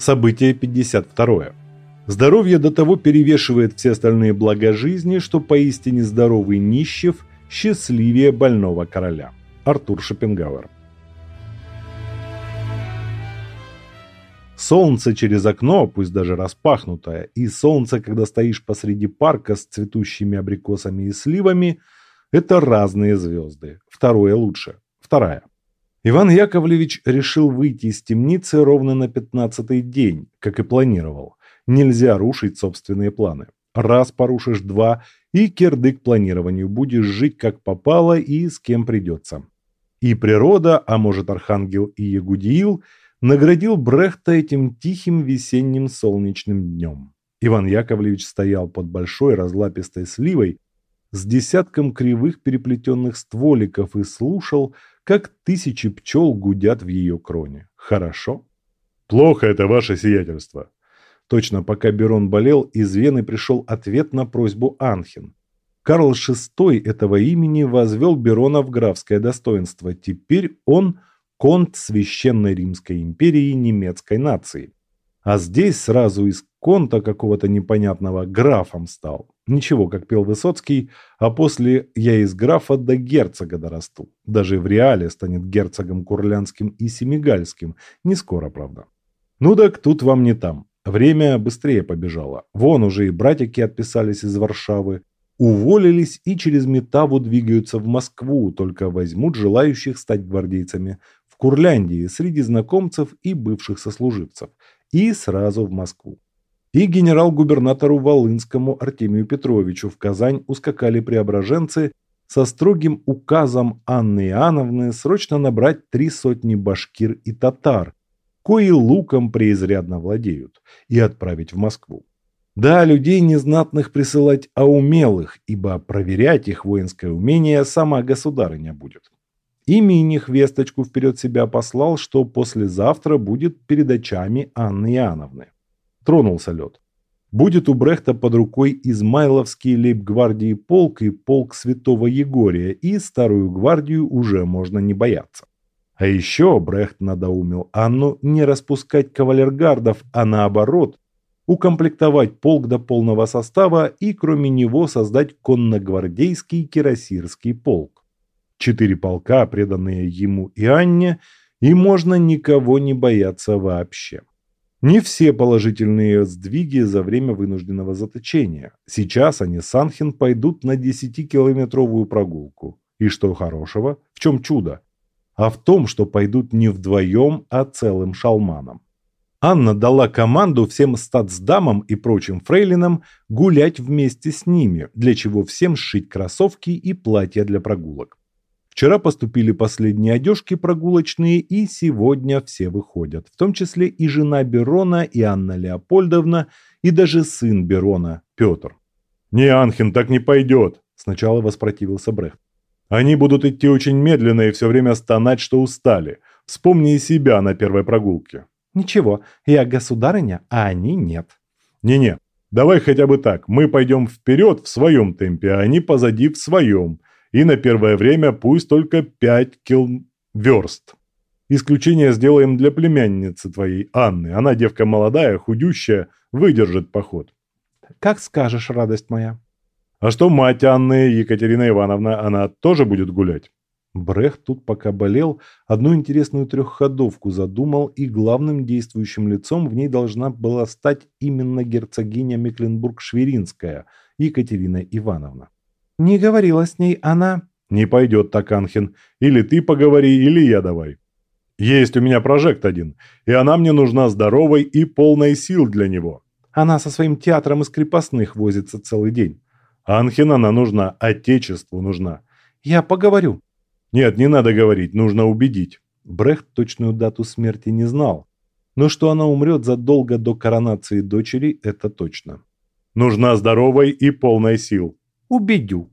Событие 52. Здоровье до того перевешивает все остальные блага жизни, что поистине здоровый нищев счастливее больного короля. Артур Шопенгауэр. Солнце через окно, пусть даже распахнутое, и солнце, когда стоишь посреди парка с цветущими абрикосами и сливами – это разные звезды. Второе лучше. Вторая. Иван Яковлевич решил выйти из темницы ровно на пятнадцатый день, как и планировал. Нельзя рушить собственные планы. Раз порушишь два, и кирдык планированию будешь жить как попало и с кем придется. И природа, а может Архангел и Ягудиил, наградил Брехта этим тихим весенним солнечным днем. Иван Яковлевич стоял под большой разлапистой сливой с десятком кривых переплетенных стволиков и слушал, как тысячи пчел гудят в ее кроне. Хорошо? Плохо это ваше сиятельство. Точно пока Берон болел, из Вены пришел ответ на просьбу Анхин. Карл VI этого имени возвел Берона в графское достоинство. Теперь он конт Священной Римской империи немецкой нации. А здесь сразу из конта какого-то непонятного графом стал. Ничего, как пел Высоцкий, а после «я из графа до герцога дорасту». Даже в реале станет герцогом Курлянским и Семигальским. Не скоро, правда. Ну так тут вам не там. Время быстрее побежало. Вон уже и братики отписались из Варшавы. Уволились и через Метаву двигаются в Москву, только возьмут желающих стать гвардейцами в Курляндии среди знакомцев и бывших сослуживцев и сразу в Москву. И генерал-губернатору Волынскому Артемию Петровичу в Казань ускакали преображенцы со строгим указом Анны Иоанновны срочно набрать три сотни башкир и татар, кои луком преизрядно владеют, и отправить в Москву. Да, людей незнатных присылать, а умелых, ибо проверять их воинское умение сама государыня будет. И Миних весточку вперед себя послал, что послезавтра будет перед очами Анны Иоанновны. Тронулся лед. Будет у Брехта под рукой Измайловский лейб-гвардии полк и полк святого Егория, и старую гвардию уже можно не бояться. А еще Брехт надоумил Анну не распускать кавалергардов, а наоборот, укомплектовать полк до полного состава и кроме него создать конногвардейский кирасирский полк четыре полка, преданные ему и Анне, и можно никого не бояться вообще. Не все положительные сдвиги за время вынужденного заточения. Сейчас они с Анхин пойдут на 10-километровую прогулку. И что хорошего? В чем чудо? А в том, что пойдут не вдвоем, а целым шалманом. Анна дала команду всем статсдамам и прочим фрейлинам гулять вместе с ними, для чего всем сшить кроссовки и платья для прогулок. Вчера поступили последние одежки прогулочные, и сегодня все выходят, в том числе и жена Берона, и Анна Леопольдовна, и даже сын Берона, Петр. «Не, Анхин, так не пойдет», – сначала воспротивился Брехт. «Они будут идти очень медленно и все время стонать, что устали. Вспомни и себя на первой прогулке». «Ничего, я государыня, а они нет». «Не-не, давай хотя бы так. Мы пойдем вперед в своем темпе, а они позади в своем и на первое время пусть только пять килверст. Исключение сделаем для племянницы твоей, Анны. Она девка молодая, худющая, выдержит поход. Как скажешь, радость моя. А что мать Анны, Екатерина Ивановна, она тоже будет гулять? Брех тут пока болел, одну интересную трехходовку задумал, и главным действующим лицом в ней должна была стать именно герцогиня Мекленбург-Шверинская, Екатерина Ивановна. Не говорила с ней она. Не пойдет так, Анхин. Или ты поговори, или я давай. Есть у меня прожект один, и она мне нужна здоровой и полной сил для него. Она со своим театром из крепостных возится целый день. Анхин она нужна, отечеству нужна. Я поговорю. Нет, не надо говорить, нужно убедить. Брехт точную дату смерти не знал. Но что она умрет задолго до коронации дочери, это точно. Нужна здоровой и полной сил. Убедю.